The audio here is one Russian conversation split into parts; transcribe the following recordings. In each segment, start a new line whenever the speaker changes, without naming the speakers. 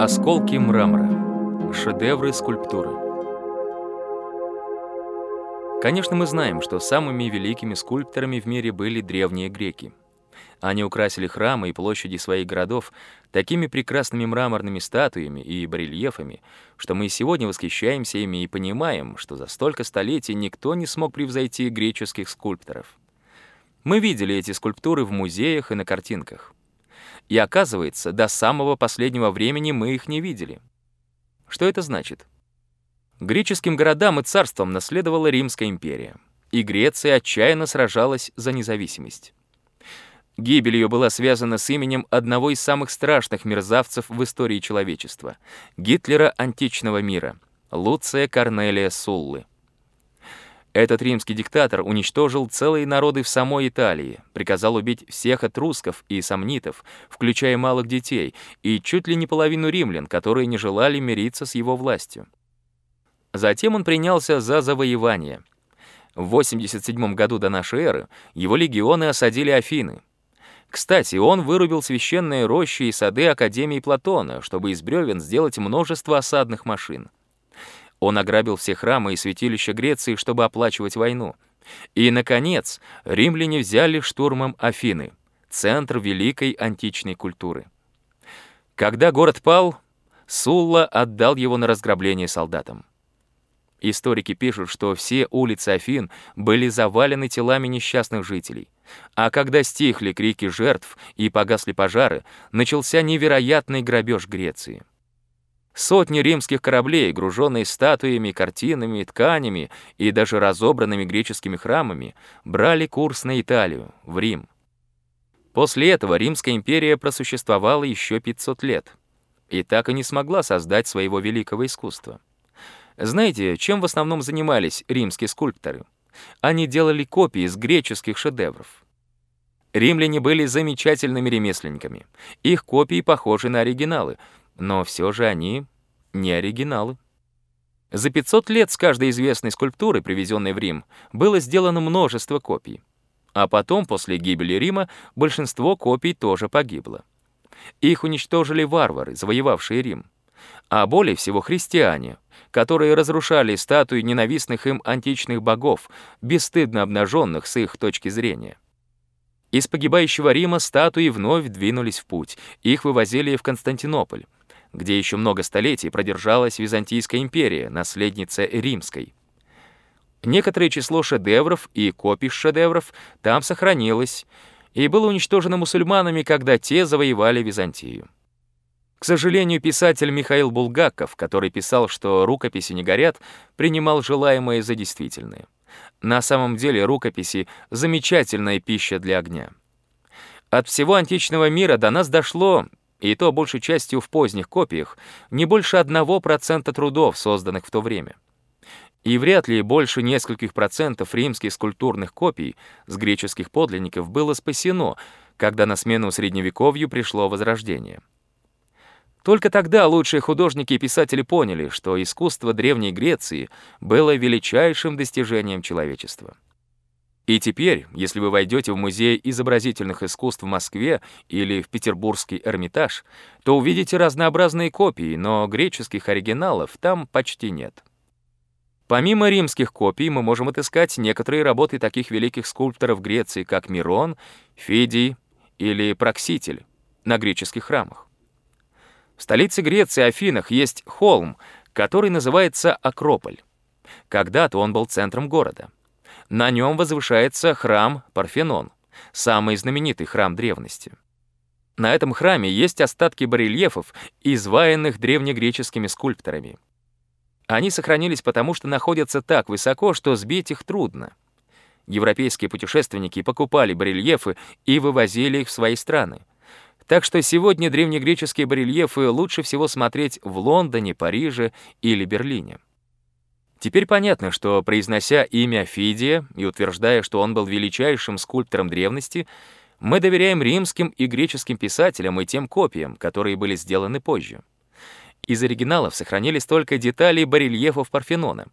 Осколки мрамора. Шедевры скульптуры. Конечно, мы знаем, что самыми великими скульпторами в мире были древние греки. Они украсили храмы и площади своих городов такими прекрасными мраморными статуями и барельефами, что мы сегодня восхищаемся ими и понимаем, что за столько столетий никто не смог превзойти греческих скульпторов. Мы видели эти скульптуры в музеях и на картинках. И оказывается, до самого последнего времени мы их не видели. Что это значит? Греческим городам и царствам наследовала Римская империя, и Греция отчаянно сражалась за независимость. Гибель ее была связана с именем одного из самых страшных мерзавцев в истории человечества — Гитлера античного мира, Луция Корнелия Суллы. Этот римский диктатор уничтожил целые народы в самой Италии, приказал убить всех этрусков и сомнитов, включая малых детей, и чуть ли не половину римлян, которые не желали мириться с его властью. Затем он принялся за завоевание. В 87 году до нашей эры его легионы осадили Афины. Кстати, он вырубил священные рощи и сады Академии Платона, чтобы из бревен сделать множество осадных машин. Он ограбил все храмы и святилища Греции, чтобы оплачивать войну. И, наконец, римляне взяли штурмом Афины, центр великой античной культуры. Когда город пал, Сулла отдал его на разграбление солдатам. Историки пишут, что все улицы Афин были завалены телами несчастных жителей. А когда стихли крики жертв и погасли пожары, начался невероятный грабеж Греции. Сотни римских кораблей, груженные статуями, картинами, тканями и даже разобранными греческими храмами, брали курс на Италию, в Рим. После этого Римская империя просуществовала еще 500 лет и так и не смогла создать своего великого искусства. Знаете, чем в основном занимались римские скульпторы? Они делали копии из греческих шедевров. Римляне были замечательными ремесленниками. Их копии похожи на оригиналы, но все же они не оригиналы. За 500 лет с каждой известной скульптуры, привезенной в Рим, было сделано множество копий. А потом, после гибели Рима, большинство копий тоже погибло. Их уничтожили варвары, завоевавшие Рим. А более всего христиане, которые разрушали статуи ненавистных им античных богов, бесстыдно обнаженных с их точки зрения. Из погибающего Рима статуи вновь двинулись в путь, их вывозили в Константинополь где еще много столетий продержалась Византийская империя, наследница римской. Некоторое число шедевров и копий шедевров там сохранилось и было уничтожено мусульманами, когда те завоевали Византию. К сожалению, писатель Михаил Булгаков, который писал, что рукописи не горят, принимал желаемое за действительное. На самом деле рукописи — замечательная пища для огня. От всего античного мира до нас дошло, и то большей частью в поздних копиях, не больше одного процента трудов, созданных в то время. И вряд ли больше нескольких процентов римских скульптурных копий с греческих подлинников было спасено, когда на смену средневековью пришло Возрождение. Только тогда лучшие художники и писатели поняли, что искусство Древней Греции было величайшим достижением человечества. И теперь, если вы войдете в Музей изобразительных искусств в Москве или в Петербургский Эрмитаж, то увидите разнообразные копии, но греческих оригиналов там почти нет. Помимо римских копий мы можем отыскать некоторые работы таких великих скульпторов Греции, как Мирон, Фидий или Прокситель на греческих храмах. В столице Греции, Афинах, есть холм, который называется Акрополь. Когда-то он был центром города. На нем возвышается храм Парфенон, самый знаменитый храм древности. На этом храме есть остатки барельефов, изваянных древнегреческими скульпторами. Они сохранились потому, что находятся так высоко, что сбить их трудно. Европейские путешественники покупали барельефы и вывозили их в свои страны. Так что сегодня древнегреческие барельефы лучше всего смотреть в Лондоне, Париже или Берлине. Теперь понятно, что, произнося имя Фидия и утверждая, что он был величайшим скульптором древности, мы доверяем римским и греческим писателям и тем копиям, которые были сделаны позже. Из оригиналов сохранились только детали барельефов Парфенона,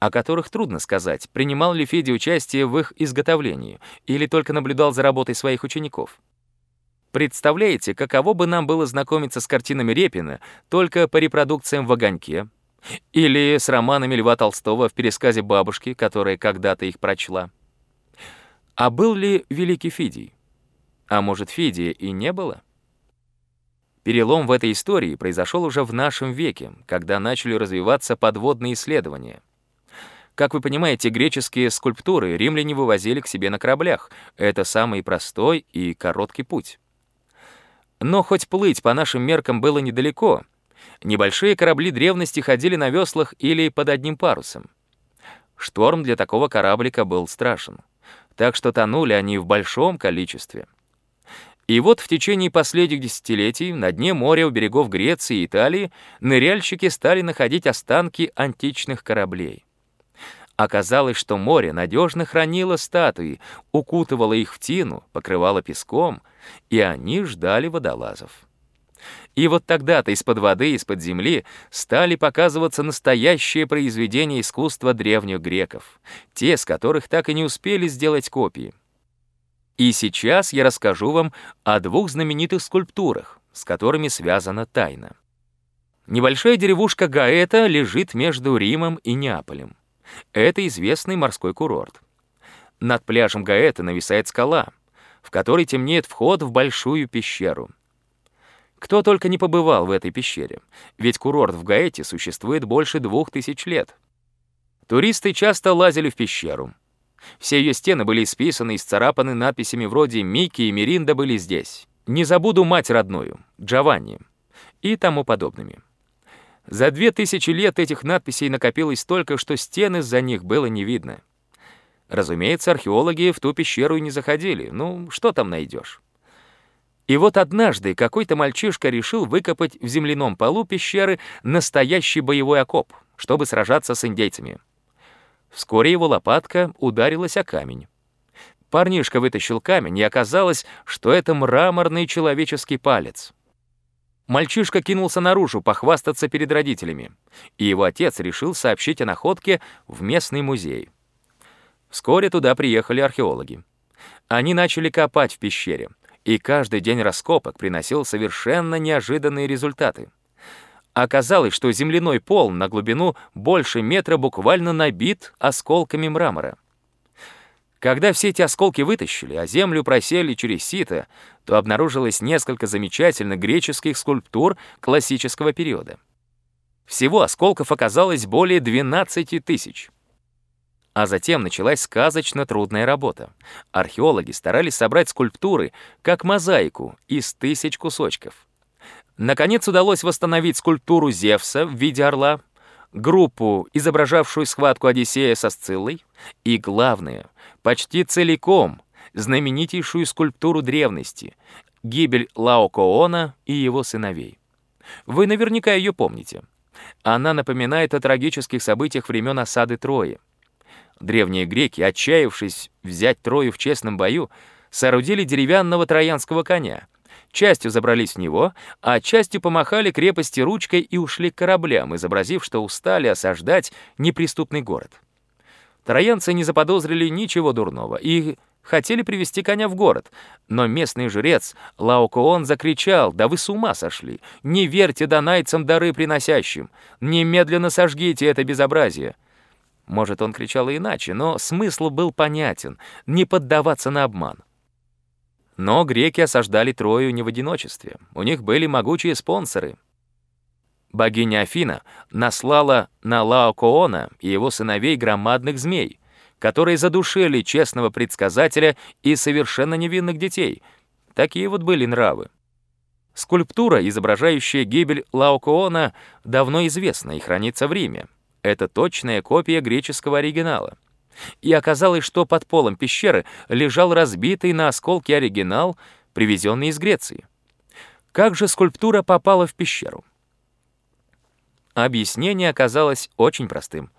о которых трудно сказать, принимал ли Федий участие в их изготовлении или только наблюдал за работой своих учеников. Представляете, каково бы нам было знакомиться с картинами Репина только по репродукциям в огоньке? Или с романами Льва Толстого в пересказе бабушки, которая когда-то их прочла? А был ли великий Фидий? А может, Фидия и не было? Перелом в этой истории произошел уже в нашем веке, когда начали развиваться подводные исследования. Как вы понимаете, греческие скульптуры римляне вывозили к себе на кораблях. Это самый простой и короткий путь. Но хоть плыть по нашим меркам было недалеко, небольшие корабли древности ходили на веслах или под одним парусом. Шторм для такого кораблика был страшен, так что тонули они в большом количестве. И вот в течение последних десятилетий на дне моря у берегов Греции и Италии ныряльщики стали находить останки античных кораблей. Оказалось, что море надежно хранило статуи, укутывало их в тину, покрывало песком, и они ждали водолазов. И вот тогда-то из-под воды, из-под земли стали показываться настоящие произведения искусства древних греков, те, с которых так и не успели сделать копии. И сейчас я расскажу вам о двух знаменитых скульптурах, с которыми связана тайна. Небольшая деревушка Гаэта лежит между Римом и Неаполем. Это известный морской курорт. Над пляжем Гаэта нависает скала, в которой темнеет вход в большую пещеру. Кто только не побывал в этой пещере, ведь курорт в Гаэте существует больше двух тысяч лет. Туристы часто лазили в пещеру. Все ее стены были исписаны и сцарапаны надписями вроде «Микки и Миринда были здесь», «Не забуду мать родную», «Джованни» и тому подобными. За две тысячи лет этих надписей накопилось столько, что стены за них было не видно. Разумеется, археологи в ту пещеру и не заходили. Ну, что там найдешь? И вот однажды какой-то мальчишка решил выкопать в земляном полу пещеры настоящий боевой окоп, чтобы сражаться с индейцами. Вскоре его лопатка ударилась о камень. Парнишка вытащил камень, и оказалось, что это мраморный человеческий палец. Мальчишка кинулся наружу похвастаться перед родителями, и его отец решил сообщить о находке в местный музей. Вскоре туда приехали археологи. Они начали копать в пещере, и каждый день раскопок приносил совершенно неожиданные результаты. Оказалось, что земляной пол на глубину больше метра буквально набит осколками мрамора. Когда все эти осколки вытащили, а землю просели через сито, то обнаружилось несколько замечательных греческих скульптур классического периода. Всего осколков оказалось более 12 тысяч. А затем началась сказочно трудная работа. Археологи старались собрать скульптуры, как мозаику, из тысяч кусочков. Наконец удалось восстановить скульптуру Зевса в виде орла, группу, изображавшую схватку Одиссея со Сциллой, и, главное, почти целиком знаменитейшую скульптуру древности — гибель Лаокоона и его сыновей. Вы наверняка ее помните. Она напоминает о трагических событиях времен осады Трои. Древние греки, отчаявшись взять Трою в честном бою, соорудили деревянного троянского коня — Частью забрались в него, а частью помахали крепости ручкой и ушли к кораблям, изобразив, что устали осаждать неприступный город. Троянцы не заподозрили ничего дурного и хотели привести коня в город, но местный жрец Лаокоон закричал, «Да вы с ума сошли! Не верьте донайцам дары приносящим! Немедленно сожгите это безобразие!» Может, он кричал иначе, но смысл был понятен — не поддаваться на обман. Но греки осаждали Трою не в одиночестве. У них были могучие спонсоры. Богиня Афина наслала на Лаокоона и его сыновей громадных змей, которые задушили честного предсказателя и совершенно невинных детей. Такие вот были нравы. Скульптура, изображающая гибель Лаокоона, давно известна и хранится в Риме. Это точная копия греческого оригинала и оказалось, что под полом пещеры лежал разбитый на осколки оригинал, привезенный из Греции. Как же скульптура попала в пещеру? Объяснение оказалось очень простым.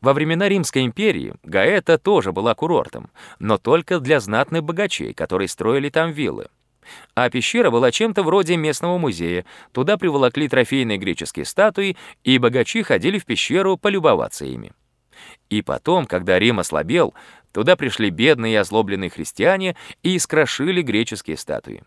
Во времена Римской империи Гаэта тоже была курортом, но только для знатных богачей, которые строили там виллы. А пещера была чем-то вроде местного музея. Туда приволокли трофейные греческие статуи, и богачи ходили в пещеру полюбоваться ими. И потом, когда Рим ослабел, туда пришли бедные и озлобленные христиане и искрошили греческие статуи.